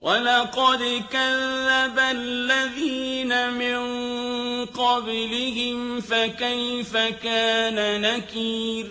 وَلَقَدْ كَذَّبَ الَّذِينَ مِن قَبْلِهِمْ فَكَيْفَ كَانَ نَكِيرِ